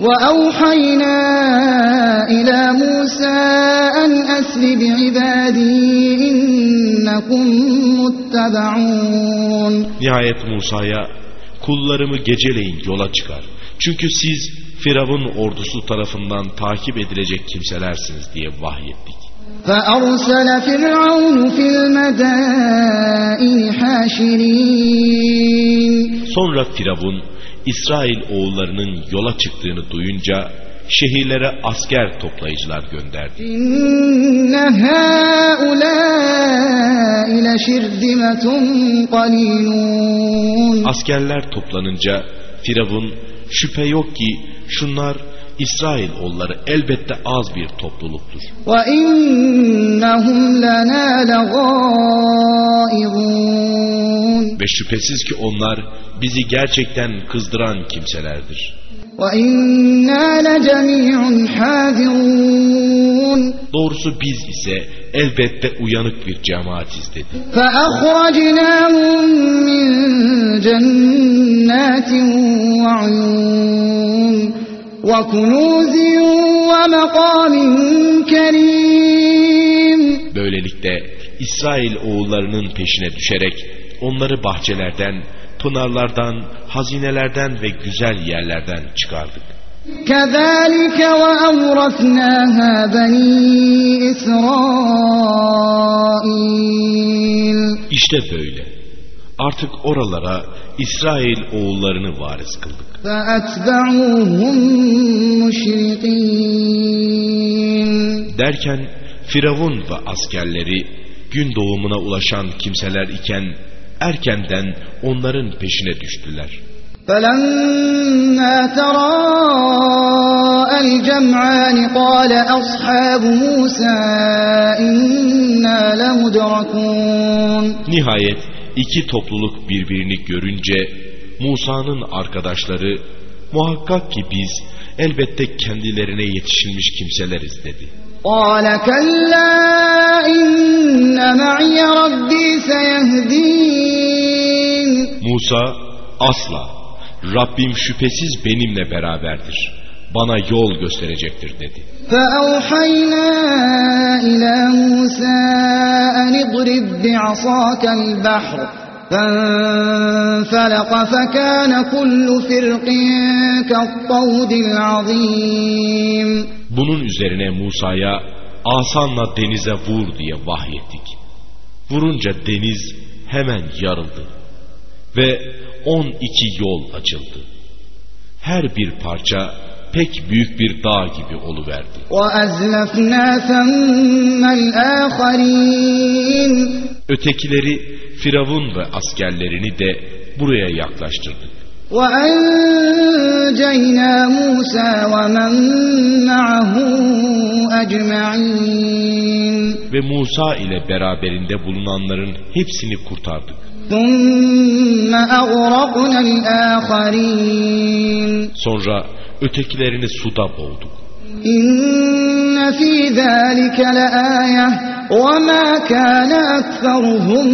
وأوحينا إلى موسى أن أسر بعبادي إنكم متبعون Nihayet Musa'ya kullarımı geceleyin yola çıkar. Çünkü siz Firavun ordusu tarafından takip edilecek kimselersiniz diye vahyettik. فأرسل فرعون في المدائن حاشرين Sonra Firavun İsrail oğullarının yola çıktığını duyunca şehirlere asker toplayıcılar gönderdi. Askerler toplanınca Firavun şüphe yok ki şunlar İsrail oğulları elbette az bir topluluktur. وإنهم لنا لغائظون Ve şüphesiz ki onlar bizi gerçekten kızdıran kimselerdir. وإنا لجميع حاذرون Doğrusu biz ise elbette uyanık bir cemaatiz dedi. فأخرجناهم من جنات وعيون وكنوز ومقام كريم Böylelikle İsrail oğullarının peşine düşerek onları bahçelerden, pınarlardan, hazinelerden ve güzel yerlerden çıkardık. كذلك وأورثناها بني إسرائيل İşte böyle. Artık oralara İsrail oğullarını varis kıldık. فأتبعوهم مشرقين Derken Firavun ve askerleri gün doğumuna ulaşan kimseler iken erkenden onların peşine düştüler. فلما تراءى الجمعان قال أصحاب موسى إنا لمدركون Nihayet iki topluluk birbirini görünce Musa'nın arkadaşları muhakkak ki biz elbette kendilerine yetişilmiş kimseleriz dedi. قال كلا إن معي ربي سيهدين Musa asla Rabbim şüphesiz benimle beraberdir. Bana yol gösterecektir dedi. فأوحينا بعصاك البحر فانفلق فكان كل فرق كالطود العظيم Bunun üzerine Musa'ya asanla denize vur diye vahyettik. Vurunca deniz hemen yarıldı ve on iki yol açıldı. Her bir parça pek büyük bir dağ gibi oluverdi. Ötekileri Firavun ve askerlerini de buraya yaklaştırdık. Ve Musa ile beraberinde bulunanların hepsini kurtardık. Sonra ötekilerini suda boğduk. إن في ذلك لآية وما كان أكثرهم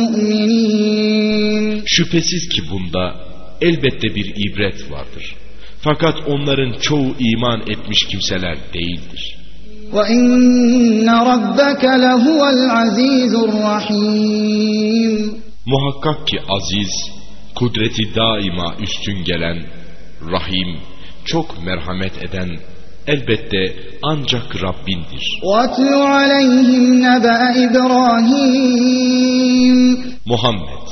مؤمنين Şüphesiz ki bunda elbette bir ibret vardır. Fakat onların çoğu iman etmiş kimseler değildir. وإن ربك لهو العزيز الرحيم Muhakkak ki aziz, kudreti daima üstün gelen, rahim, çok merhamet eden elbette ancak Rabbindir. واتل عليهم نبأ إبراهيم Muhammed,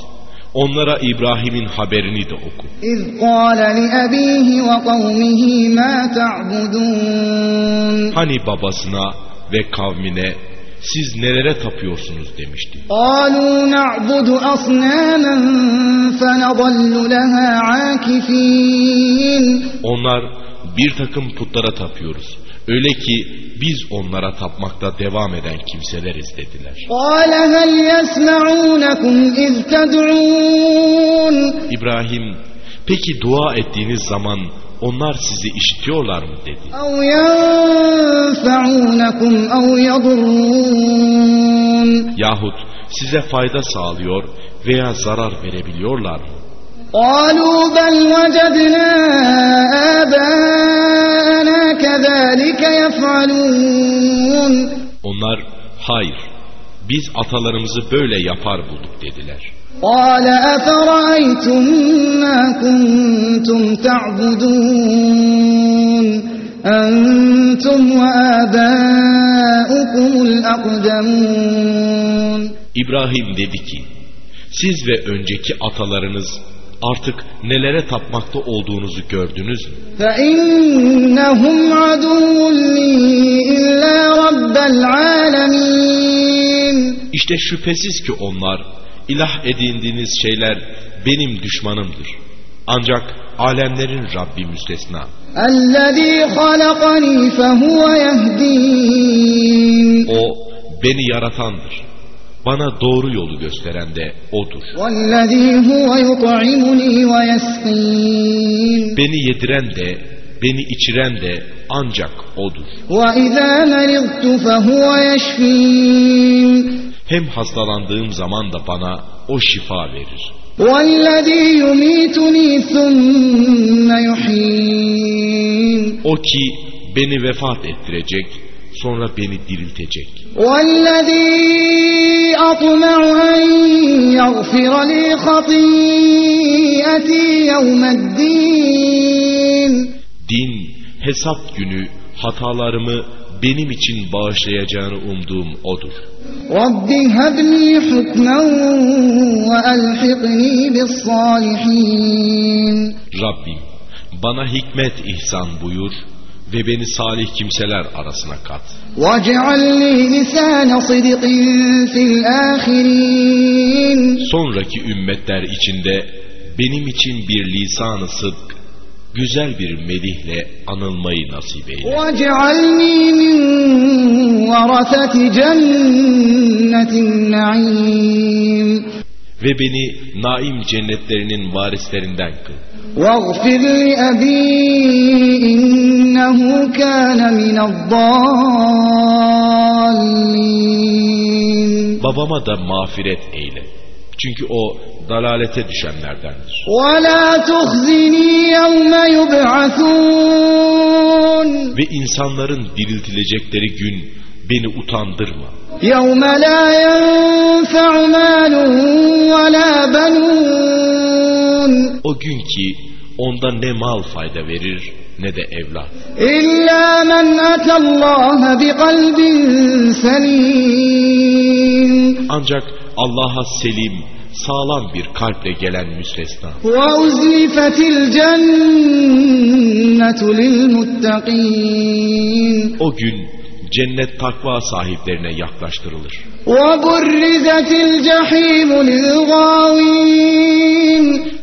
onlara İbrahim'in haberini de oku. إذ قال لأبيه وقومه ما تعبدون Hani babasına ve kavmine siz nelere tapıyorsunuz demişti. قالوا نعبد أصناما فنظل لها عاكفين Onlar bir takım putlara tapıyoruz. Öyle ki biz onlara tapmakta devam eden kimseleriz dediler. قال هل يسمعونكم إذ تدعون İbrahim, peki dua ettiğiniz zaman onlar sizi işitiyorlar mı dedi. أو ينفعونكم أو يضرون Yahut size fayda sağlıyor veya zarar verebiliyorlar mı? قالوا بل وجدنا يفعلون Onlar hayır biz atalarımızı böyle yapar bulduk dediler. قال أفرأيتم ما كنتم تعبدون أنتم وآباؤكم الأقدمون İbrahim dedi ki, siz ve önceki atalarınız artık nelere tapmakta olduğunuzu gördünüz mü? İşte şüphesiz ki onlar ilah edindiğiniz şeyler benim düşmanımdır. Ancak alemlerin Rabbi müstesna. O beni yaratandır. Bana doğru yolu gösteren de O'dur. Beni yediren de, beni içiren de ancak O'dur. Hem hastalandığım zaman da bana O şifa verir. O ki beni vefat ettirecek, Sonra beni diriltecek. Din, hesap günü hatalarımı benim için bağışlayacağını umduğum odur. Rabbim bana hikmet ihsan buyur ve beni salih kimseler arasına kat. Sonraki ümmetler içinde benim için bir lisanı sıdk, güzel bir melihle anılmayı nasip eyle. Ve beni naim cennetlerinin varislerinden kıl. واغفر لأبي إنه كان من الضالين Babama da mağfiret eyle. Çünkü o dalalete düşenlerdendir. ولا تخزني يوم يبعثون Ve insanların diriltilecekleri gün beni utandırma. يوم لا ينفع مال ولا بنون o gün ki onda ne mal fayda verir ne de evlat. İlla men atallaha bi kalbin selim. Ancak Allah'a selim, sağlam bir kalple gelen müstesna. Ve uzlifetil cennetu lil muttaqin. O gün cennet takva sahiplerine yaklaştırılır. Ve burrizetil cehimu lil gavin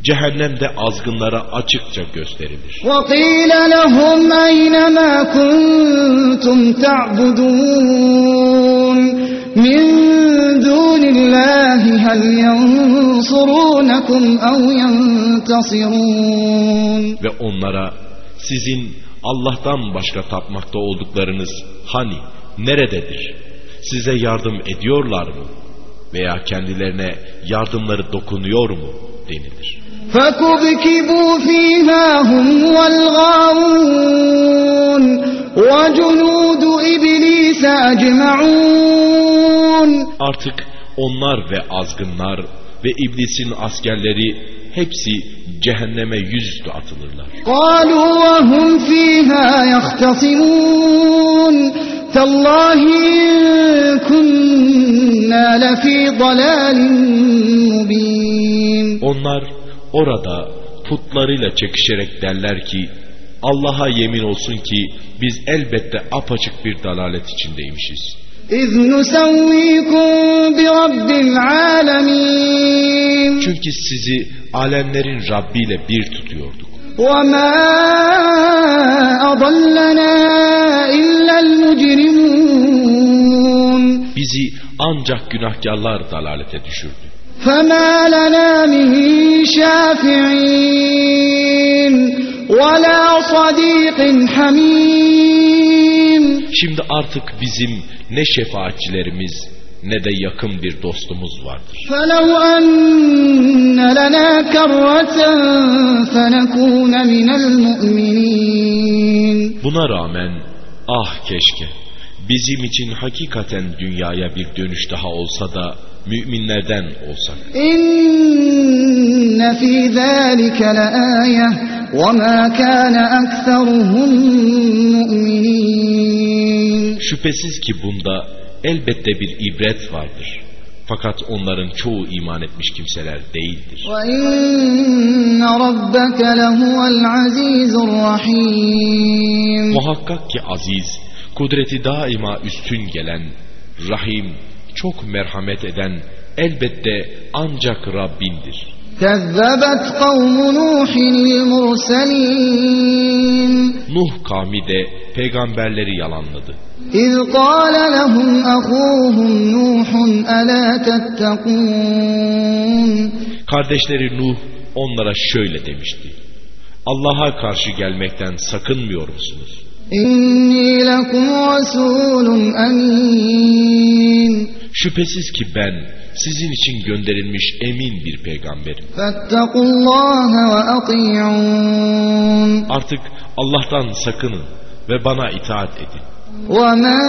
Cehennemde azgınlara açıkça gösterilir. وقيل لهم أين ما كنتم تعبدون من دون الله هل ينصرونكم أو ينتصرون Ve onlara sizin Allah'tan başka tapmakta olduklarınız hani, nerededir? Size yardım ediyorlar mı? Veya kendilerine yardımları dokunuyor mu? denilir. فكبكبوا فيها هم والغاوون وجنود إبليس أجمعون Artık onlar ve azgınlar ve iblisin askerleri hepsi cehenneme yüzüstü atılırlar. قالوا وهم فيها يختصمون تالله إن كنا لفي ضلال مبين Onlar orada putlarıyla çekişerek derler ki Allah'a yemin olsun ki biz elbette apaçık bir dalalet içindeymişiz. إذ نسويكم برب العالمين Çünkü sizi alemlerin Rabbi ile bir tutuyorduk. وما أضلنا إلا المجرمون Bizi ancak günahkarlar dalalete düşürdü. فما لنا من شافعين ولا صديق حميم Şimdi artık bizim ne şefaatçilerimiz ne de yakın bir dostumuz vardır. فلو أن لنا كرة فنكون من المؤمنين Buna rağmen Ah keşke bizim için hakikaten dünyaya bir dönüş daha olsa da müminlerden olsak. İnne fî zâlike leâye ve mâ kâne ekseruhum mu'minîn. Şüphesiz ki bunda elbette bir ibret vardır. Fakat onların çoğu iman etmiş kimseler değildir. Muhakkak ki aziz, kudreti daima üstün gelen, rahim, çok merhamet eden elbette ancak Rabbindir. Kezzebet kavmu Nuhin murselin. Nuh kavmi de peygamberleri yalanladı. İz kâle lehum ahûhum Nuhun elâ tettekûn. Kardeşleri Nuh onlara şöyle demişti. Allah'a karşı gelmekten sakınmıyor musunuz? İnni lekum rasulun emin. Şüphesiz ki ben sizin için gönderilmiş emin bir peygamberim. Fettekullaha ve ati'un. Artık Allah'tan sakının ve bana itaat edin. وَمَا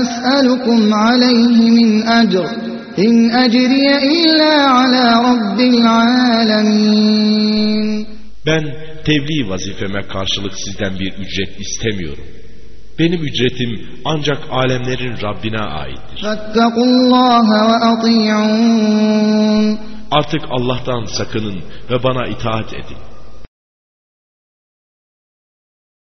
أَسْأَلُكُمْ عَلَيْهِ مِنْ أَجْرٍ إِنْ أَجْرِيَ إِلَّا عَلَى رَبِّ الْعَالَمِينَ Ben tebliğ vazifeme karşılık sizden bir ücret istemiyorum. Benim ücretim ancak alemlerin Rabbine aittir. Artık Allah'tan sakının ve bana itaat edin.